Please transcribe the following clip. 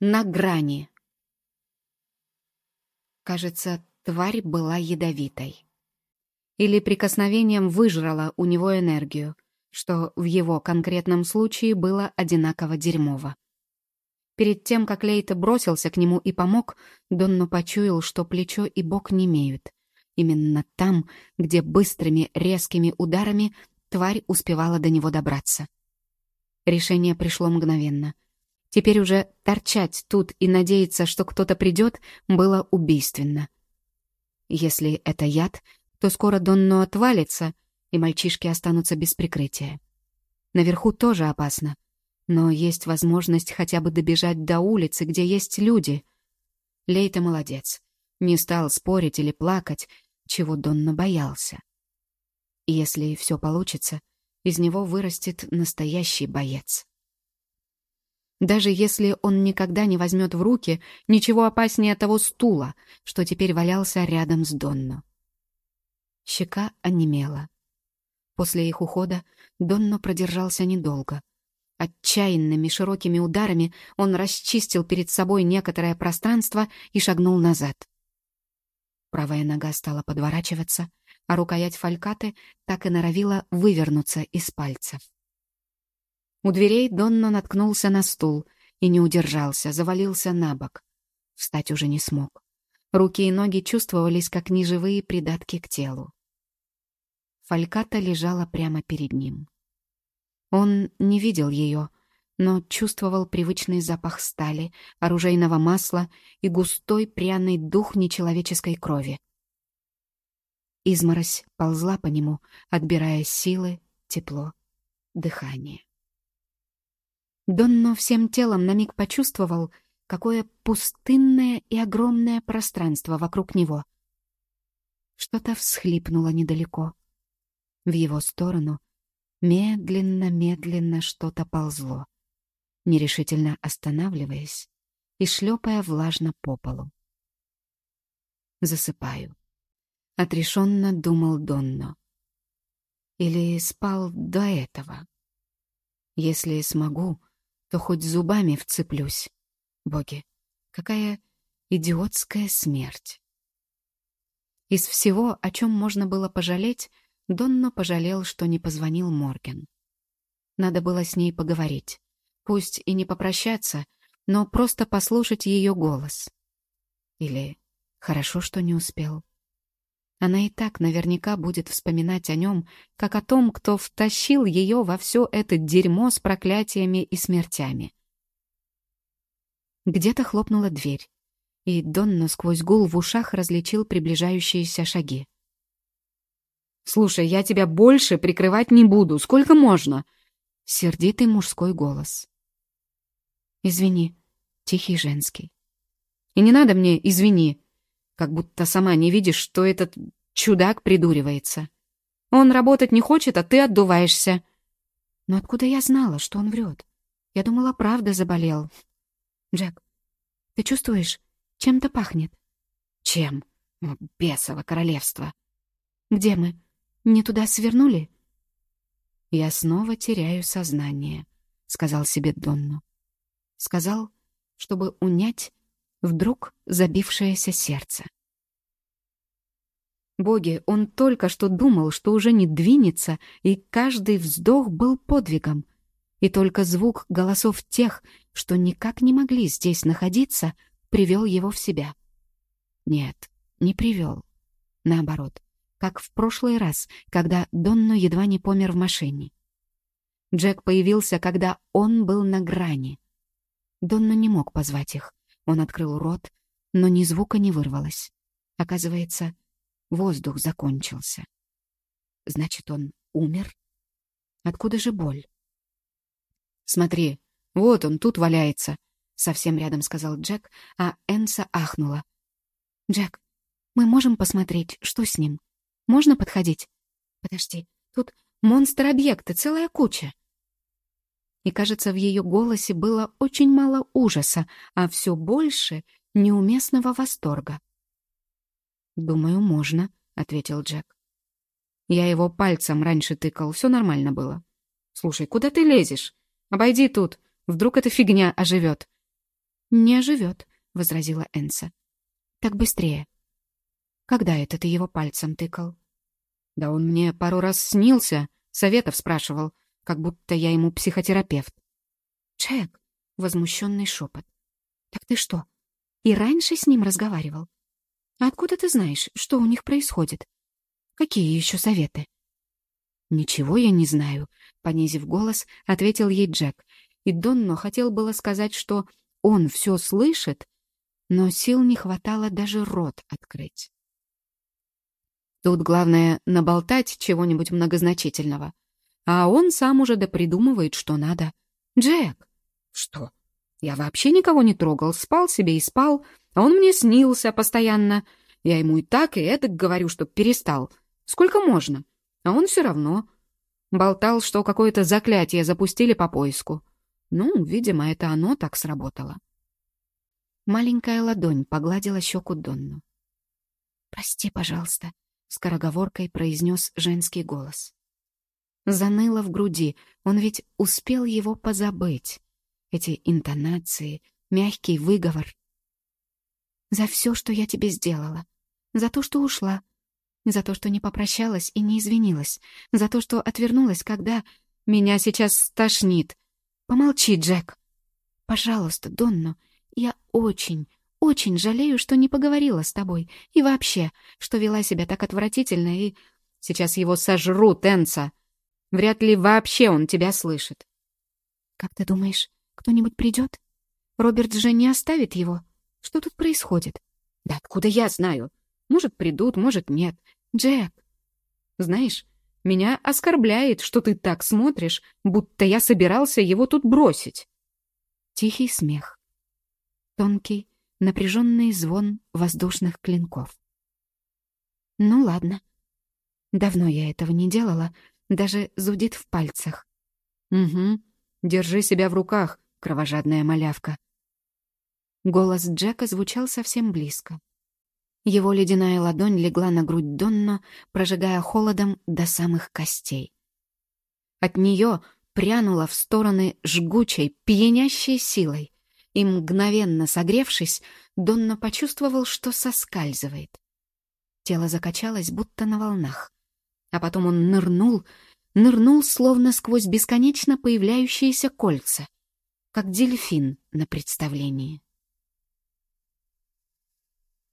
На грани. Кажется, тварь была ядовитой. Или прикосновением выжрала у него энергию, что в его конкретном случае было одинаково дерьмово. Перед тем, как Лейта бросился к нему и помог, Донно почуял, что плечо и бок не имеют. Именно там, где быстрыми, резкими ударами тварь успевала до него добраться. Решение пришло мгновенно — Теперь уже торчать тут и надеяться, что кто-то придет, было убийственно. Если это яд, то скоро Донно отвалится, и мальчишки останутся без прикрытия. Наверху тоже опасно, но есть возможность хотя бы добежать до улицы, где есть люди. Лейта молодец. Не стал спорить или плакать, чего Донно боялся. Если все получится, из него вырастет настоящий боец. Даже если он никогда не возьмет в руки ничего опаснее того стула, что теперь валялся рядом с Донно. Щека онемела. После их ухода Донно продержался недолго. Отчаянными широкими ударами он расчистил перед собой некоторое пространство и шагнул назад. Правая нога стала подворачиваться, а рукоять фалькаты так и норовила вывернуться из пальцев. У дверей Донно наткнулся на стул и не удержался, завалился на бок. Встать уже не смог. Руки и ноги чувствовались, как неживые придатки к телу. Фальката лежала прямо перед ним. Он не видел ее, но чувствовал привычный запах стали, оружейного масла и густой пряный дух нечеловеческой крови. Изморозь ползла по нему, отбирая силы, тепло, дыхание. Донно всем телом на миг почувствовал, какое пустынное и огромное пространство вокруг него. Что-то всхлипнуло недалеко. В его сторону медленно-медленно что-то ползло, нерешительно останавливаясь и шлепая влажно по полу. Засыпаю. Отрешенно думал Донно. Или спал до этого. Если смогу, то хоть зубами вцеплюсь. Боги, какая идиотская смерть. Из всего, о чем можно было пожалеть, Донно пожалел, что не позвонил Морген. Надо было с ней поговорить. Пусть и не попрощаться, но просто послушать ее голос. Или хорошо, что не успел. Она и так наверняка будет вспоминать о нем, как о том, кто втащил ее во все это дерьмо с проклятиями и смертями. Где-то хлопнула дверь, и Донна сквозь гул в ушах различил приближающиеся шаги. «Слушай, я тебя больше прикрывать не буду. Сколько можно?» Сердитый мужской голос. «Извини», — тихий женский. «И не надо мне «извини», как будто сама не видишь, что этот чудак придуривается. Он работать не хочет, а ты отдуваешься. Но откуда я знала, что он врет? Я думала, правда заболел. Джек, ты чувствуешь, чем-то пахнет? Чем? Бесово королевство. Где мы? Не туда свернули? Я снова теряю сознание, сказал себе Донну. Сказал, чтобы унять вдруг забившееся сердце. Боги, он только что думал, что уже не двинется, и каждый вздох был подвигом. И только звук голосов тех, что никак не могли здесь находиться, привел его в себя. Нет, не привел. Наоборот, как в прошлый раз, когда Донно едва не помер в машине. Джек появился, когда он был на грани. Донно не мог позвать их. Он открыл рот, но ни звука не вырвалось. Оказывается, воздух закончился. Значит, он умер? Откуда же боль? «Смотри, вот он тут валяется», — совсем рядом сказал Джек, а Энса ахнула. «Джек, мы можем посмотреть, что с ним? Можно подходить?» «Подожди, тут монстр-объекты, целая куча». И, кажется, в ее голосе было очень мало ужаса, а все больше неуместного восторга. «Думаю, можно», — ответил Джек. «Я его пальцем раньше тыкал, все нормально было. Слушай, куда ты лезешь? Обойди тут, вдруг эта фигня оживет». «Не оживет», — возразила Энса. «Так быстрее». «Когда это ты его пальцем тыкал?» «Да он мне пару раз снился, советов спрашивал, как будто я ему психотерапевт». «Джек!» — возмущенный шепот. «Так ты что, и раньше с ним разговаривал? Откуда ты знаешь, что у них происходит? Какие еще советы?» «Ничего я не знаю», — понизив голос, ответил ей Джек. И Донно хотел было сказать, что он все слышит, но сил не хватало даже рот открыть. Тут главное наболтать чего-нибудь многозначительного. А он сам уже допридумывает, что надо. «Джек!» «Что?» «Я вообще никого не трогал, спал себе и спал, а он мне снился постоянно. Я ему и так, и это говорю, чтоб перестал. Сколько можно?» А он все равно. Болтал, что какое-то заклятие запустили по поиску. Ну, видимо, это оно так сработало. Маленькая ладонь погладила щеку Донну. «Прости, пожалуйста», — скороговоркой произнес женский голос. Заныло в груди, он ведь успел его позабыть. Эти интонации, мягкий выговор. «За все, что я тебе сделала. За то, что ушла. За то, что не попрощалась и не извинилась. За то, что отвернулась, когда... Меня сейчас стошнит. Помолчи, Джек. Пожалуйста, Донно, я очень, очень жалею, что не поговорила с тобой. И вообще, что вела себя так отвратительно и... Сейчас его сожрут, Энца. Вряд ли вообще он тебя слышит. Как ты думаешь, кто-нибудь придет? Роберт же не оставит его. Что тут происходит? Да откуда я знаю? Может, придут, может, нет. Джек, знаешь, меня оскорбляет, что ты так смотришь, будто я собирался его тут бросить. Тихий смех. Тонкий, напряженный звон воздушных клинков. Ну ладно. Давно я этого не делала, даже зудит в пальцах. Угу. Держи себя в руках, кровожадная малявка. Голос Джека звучал совсем близко. Его ледяная ладонь легла на грудь Донно, прожигая холодом до самых костей. От нее прянуло в стороны жгучей, пьянящей силой, и, мгновенно согревшись, Донно почувствовал, что соскальзывает. Тело закачалось, будто на волнах. А потом он нырнул, нырнул, словно сквозь бесконечно появляющиеся кольца, как дельфин на представлении.